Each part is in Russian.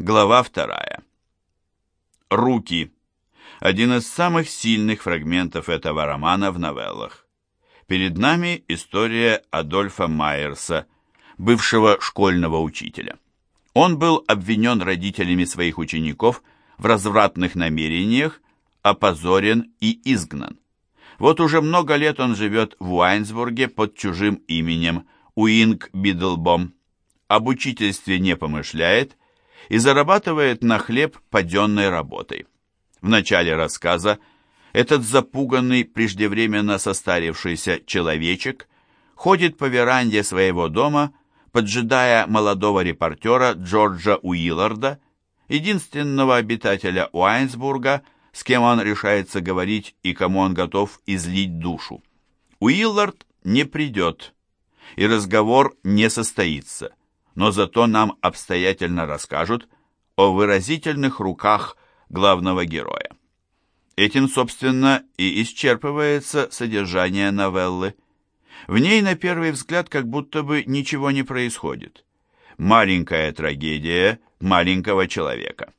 Глава вторая. Руки. Один из самых сильных фрагментов этого романа в новеллах. Перед нами история Адольфа Майерса, бывшего школьного учителя. Он был обвинен родителями своих учеников в развратных намерениях, опозорен и изгнан. Вот уже много лет он живет в Уайнсбурге под чужим именем Уинг Бидлбом. Об учительстве не помышляет и зарабатывает на хлеб поденной работой. В начале рассказа этот запуганный, преждевременно состарившийся человечек ходит по веранде своего дома, поджидая молодого репортера Джорджа Уилларда, единственного обитателя Уайнсбурга, с кем он решается говорить и кому он готов излить душу. Уиллард не придет, и разговор не состоится, но зато нам обстоятельно расскажут о выразительных руках главного героя. Этим, собственно, и исчерпывается содержание новеллы. В ней, на первый взгляд, как будто бы ничего не происходит. Маленькая трагедия маленького человека.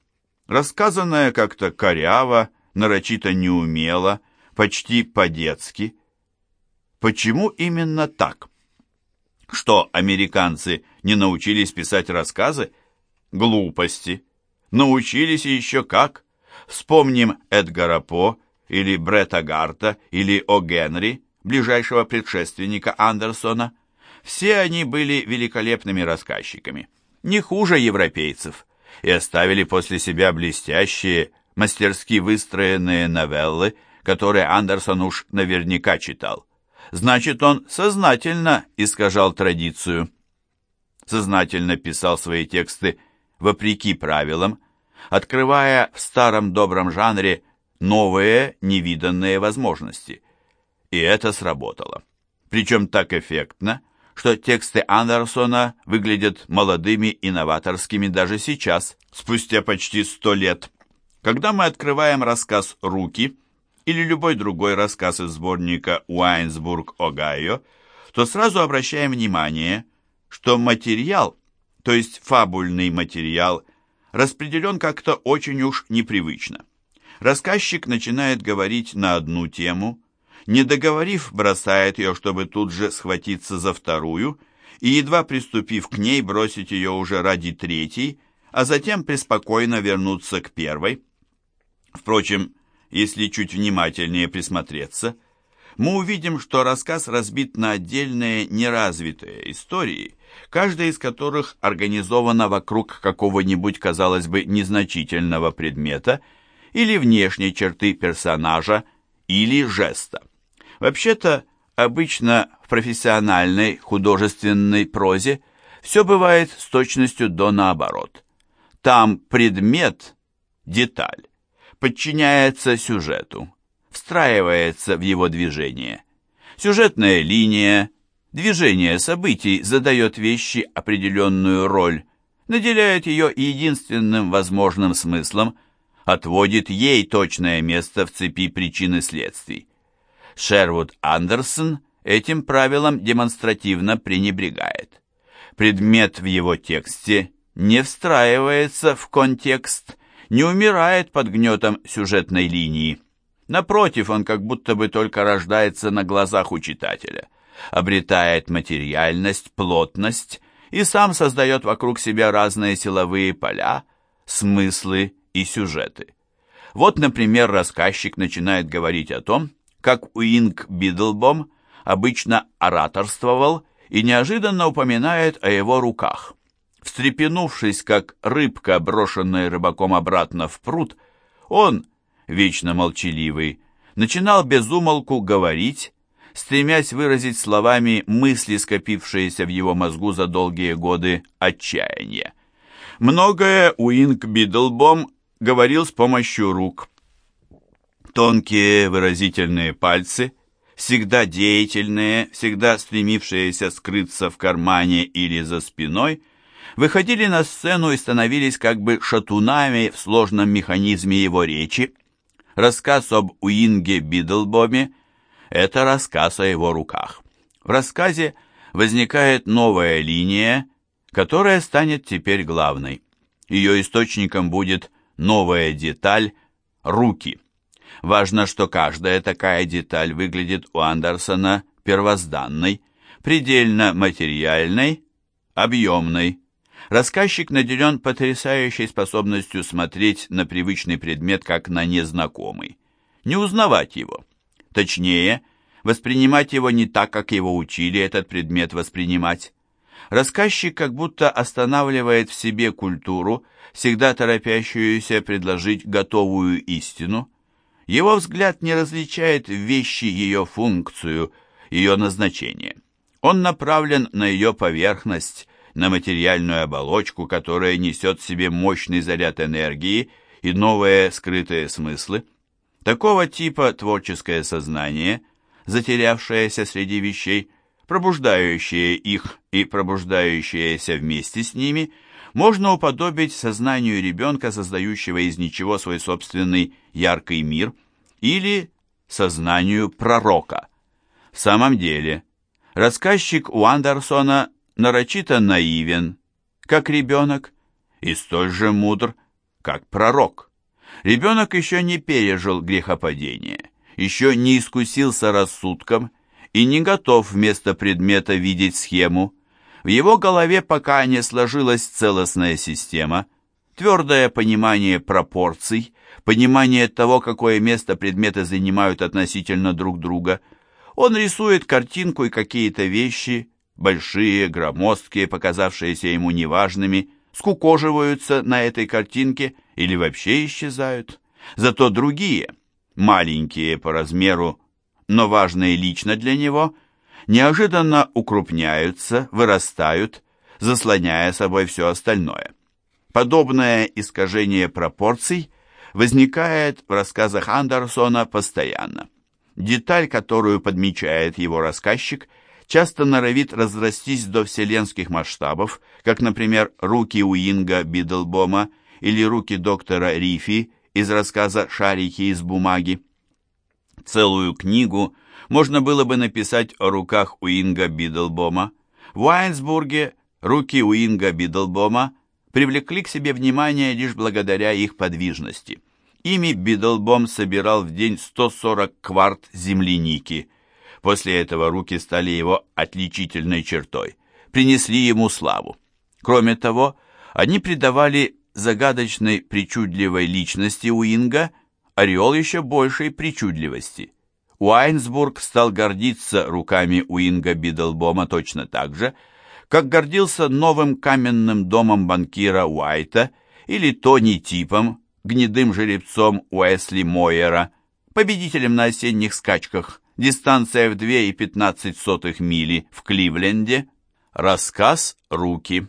Рассказанная как-то коряво, нарочито неумело, почти по-детски. Почему именно так? Что, американцы не научились писать рассказы? Глупости. Научились и еще как. Вспомним Эдгара По или Бретта Гарта или О. Генри, ближайшего предшественника Андерсона. Все они были великолепными рассказчиками, не хуже европейцев, и оставили после себя блестящие, мастерски выстроенные новеллы, которые Андерсон уж наверняка читал. Значит, он сознательно искажал традицию. Сознательно писал свои тексты вопреки правилам, открывая в старом добром жанре новые невиданные возможности. И это сработало. Причем так эффектно, что тексты Андерсона выглядят молодыми и новаторскими даже сейчас, спустя почти сто лет. Когда мы открываем рассказ «Руки» или любой другой рассказ из сборника «Уайнсбург, Огайо», то сразу обращаем внимание, что материал, то есть фабульный материал – распределен как-то очень уж непривычно. Рассказчик начинает говорить на одну тему, не договорив, бросает ее, чтобы тут же схватиться за вторую, и, едва приступив к ней, бросить ее уже ради третьей, а затем преспокойно вернуться к первой. Впрочем, если чуть внимательнее присмотреться, мы увидим, что рассказ разбит на отдельные неразвитые истории, каждая из которых организована вокруг какого-нибудь, казалось бы, незначительного предмета или внешней черты персонажа или жеста. Вообще-то, обычно в профессиональной художественной прозе все бывает с точностью до наоборот. Там предмет, деталь, подчиняется сюжету, встраивается в его движение. Сюжетная линия, движение событий задает вещи определенную роль, наделяет ее единственным возможным смыслом, отводит ей точное место в цепи причин и следствий. Шервуд Андерсон этим правилом демонстративно пренебрегает. Предмет в его тексте не встраивается в контекст, не умирает под гнетом сюжетной линии. Напротив, он как будто бы только рождается на глазах у читателя, обретает материальность, плотность и сам создает вокруг себя разные силовые поля, смыслы и сюжеты. Вот, например, рассказчик начинает говорить о том, как Уинг Бидлбом обычно ораторствовал и неожиданно упоминает о его руках. Встрепенувшись, как рыбка, брошенная рыбаком обратно в пруд, он, вечно молчаливый, начинал без умолку говорить, стремясь выразить словами мысли, скопившиеся в его мозгу за долгие годы отчаяния. Многое Уинг Бидлбом говорил с помощью рук. Тонкие выразительные пальцы, всегда деятельные, всегда стремившиеся скрыться в кармане или за спиной, выходили на сцену и становились как бы шатунами в сложном механизме его речи, Рассказ об Уинге Бидлбоме – это рассказ о его руках. В рассказе возникает новая линия, которая станет теперь главной. Ее источником будет новая деталь – руки. Важно, что каждая такая деталь выглядит у Андерсона первозданной, предельно материальной, объемной. Рассказчик наделен потрясающей способностью смотреть на привычный предмет как на незнакомый, не узнавать его. Точнее, воспринимать его не так, как его учили этот предмет воспринимать. Рассказчик как будто останавливает в себе культуру, всегда торопящуюся предложить готовую истину. Его взгляд не различает в вещи ее функцию, ее назначение. Он направлен на ее поверхность, на материальную оболочку, которая несет в себе мощный заряд энергии и новые скрытые смыслы. Такого типа творческое сознание, затерявшееся среди вещей, пробуждающее их и пробуждающееся вместе с ними, можно уподобить сознанию ребенка, создающего из ничего свой собственный яркий мир, или сознанию пророка. В самом деле, рассказчик Уандерсона нарочито наивен, как ребенок, и столь же мудр, как пророк. Ребенок еще не пережил грехопадение, еще не искусился рассудком и не готов вместо предмета видеть схему. В его голове пока не сложилась целостная система, твердое понимание пропорций, понимание того, какое место предметы занимают относительно друг друга. Он рисует картинку и какие-то вещи, большие, громоздкие, показавшиеся ему неважными, скукоживаются на этой картинке или вообще исчезают. Зато другие, маленькие по размеру, но важные лично для него, неожиданно укрупняются, вырастают, заслоняя собой все остальное. Подобное искажение пропорций возникает в рассказах Андерсона постоянно. Деталь, которую подмечает его рассказчик, часто норовит разрастись до вселенских масштабов, как, например, руки Уинга Бидлбома или руки доктора Рифи из рассказа «Шарики из бумаги». Целую книгу можно было бы написать о руках Уинга Бидлбома. В Уайнсбурге руки Уинга Бидлбома привлекли к себе внимание лишь благодаря их подвижности. Ими Бидлбом собирал в день 140 кварт земляники. После этого руки стали его отличительной чертой, принесли ему славу. Кроме того, они придавали загадочной причудливой личности Уинга – ореол еще большей причудливости. Уайнсбург стал гордиться руками Уинга Бидлбома точно так же, как гордился новым каменным домом банкира Уайта или Тони Типом, гнедым жеребцом Уэсли Мойера, победителем на осенних скачках, дистанция в 2,15 мили в Кливленде. Рассказ «Руки».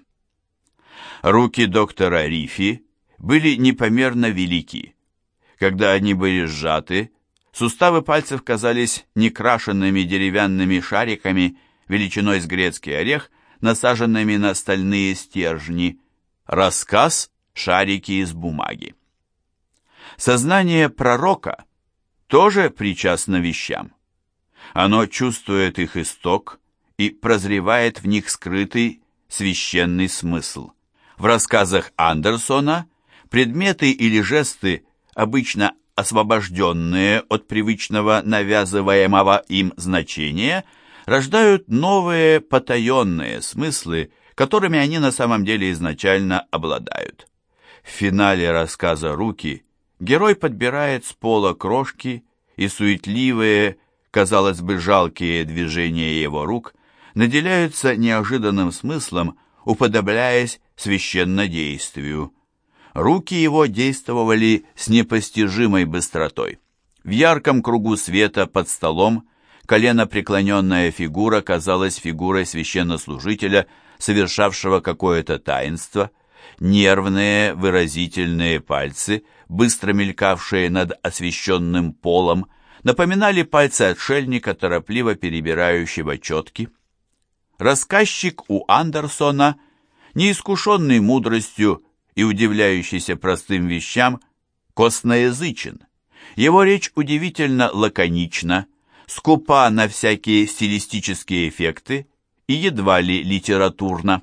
Руки доктора Рифи были непомерно велики. Когда они были сжаты, суставы пальцев казались некрашенными деревянными шариками величиной с грецкий орех, насаженными на стальные стержни. Рассказ «Шарики из бумаги». Сознание пророка тоже причастно вещам. Оно чувствует их исток и прозревает в них скрытый священный смысл. В рассказах Андерсона предметы или жесты обычно освобожденные от привычного навязываемого им значения, рождают новые потаенные смыслы, которыми они на самом деле изначально обладают. В финале рассказа «Руки» герой подбирает с пола крошки, и суетливые, казалось бы, жалкие движения его рук наделяются неожиданным смыслом, уподобляясь священнодействию. Руки его действовали с непостижимой быстротой. В ярком кругу света под столом колено преклоненная фигура казалась фигурой священнослужителя, совершавшего какое-то таинство. Нервные, выразительные пальцы, быстро мелькавшие над освещенным полом, напоминали пальцы отшельника, торопливо перебирающего четки. Рассказчик у Андерсона, неискушенный мудростью и удивляющийся простым вещам, косноязычен. Его речь удивительно лаконична, скупа на всякие стилистические эффекты и едва ли литературна.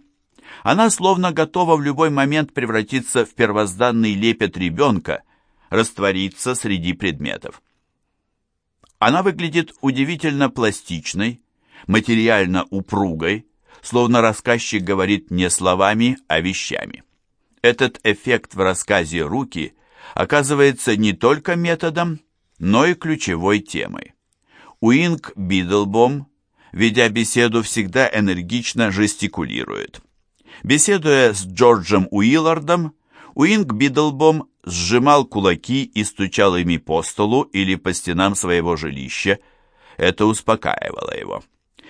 Она словно готова в любой момент превратиться в первозданный лепет ребенка, раствориться среди предметов. Она выглядит удивительно пластичной, материально упругой, словно рассказчик говорит не словами, а вещами. Этот эффект в рассказе «Руки» оказывается не только методом, но и ключевой темой. Уинг Бидлбом, ведя беседу, всегда энергично жестикулирует. Беседуя с Джорджем Уиллардом, Уинг Бидлбом сжимал кулаки и стучал ими по столу или по стенам своего жилища. Это успокаивало его.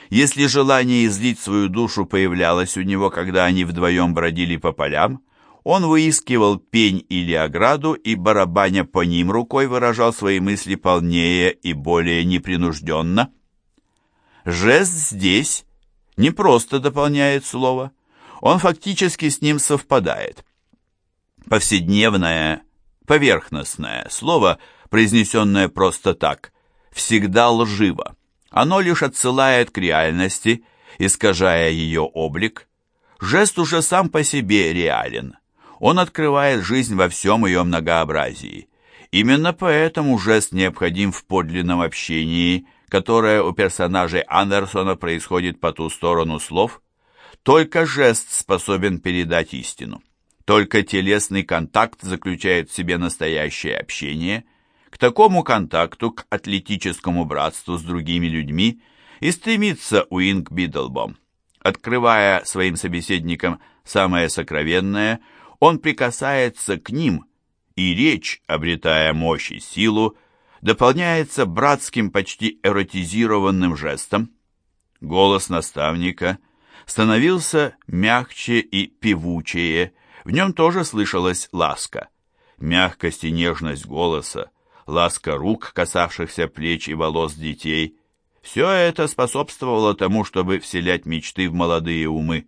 Если желание излить свою душу появлялось у него, когда они вдвоем бродили по полям, он выискивал пень или ограду и, барабаня по ним рукой, выражал свои мысли полнее и более непринужденно. Жест здесь не просто дополняет слово, он фактически с ним совпадает. Повседневное, поверхностное слово, произнесенное просто так, всегда лживо. Оно лишь отсылает к реальности, искажая ее облик. Жест уже сам по себе реален. Он открывает жизнь во всем ее многообразии. Именно поэтому жест необходим в подлинном общении, которое у персонажей Андерсона происходит по ту сторону слов. Только жест способен передать истину. Только телесный контакт заключает в себе настоящее общение – к такому контакту, к атлетическому братству с другими людьми и стремится Уинг Бидлбом. Открывая своим собеседникам самое сокровенное, он прикасается к ним, и речь, обретая мощь и силу, дополняется братским, почти эротизированным жестом. Голос наставника становился мягче и певучее, в нем тоже слышалась ласка. Мягкость и нежность голоса ласка рук, касавшихся плеч и волос детей. Все это способствовало тому, чтобы вселять мечты в молодые умы.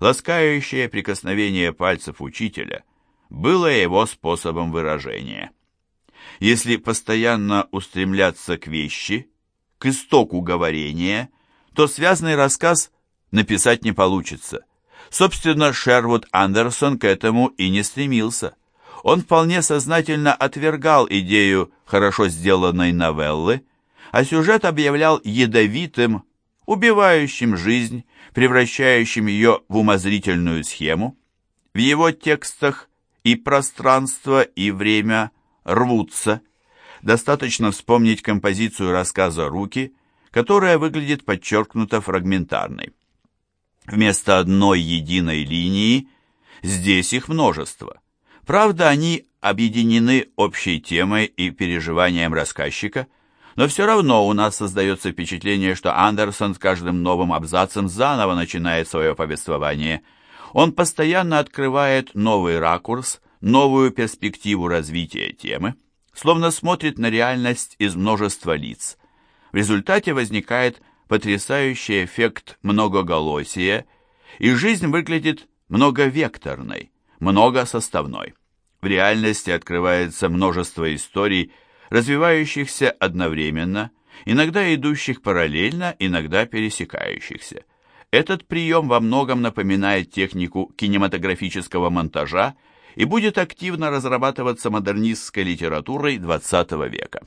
Ласкающее прикосновение пальцев учителя было его способом выражения. Если постоянно устремляться к вещи, к истоку говорения, то связанный рассказ написать не получится. Собственно, Шервуд Андерсон к этому и не стремился он вполне сознательно отвергал идею хорошо сделанной новеллы, а сюжет объявлял ядовитым, убивающим жизнь, превращающим ее в умозрительную схему. В его текстах и пространство, и время рвутся. Достаточно вспомнить композицию рассказа «Руки», которая выглядит подчеркнуто фрагментарной. Вместо одной единой линии здесь их множество. Правда, они объединены общей темой и переживанием рассказчика, но все равно у нас создается впечатление, что Андерсон с каждым новым абзацем заново начинает свое повествование. Он постоянно открывает новый ракурс, новую перспективу развития темы, словно смотрит на реальность из множества лиц. В результате возникает потрясающий эффект многоголосия, и жизнь выглядит многовекторной многосоставной. В реальности открывается множество историй, развивающихся одновременно, иногда идущих параллельно, иногда пересекающихся. Этот прием во многом напоминает технику кинематографического монтажа и будет активно разрабатываться модернистской литературой XX века.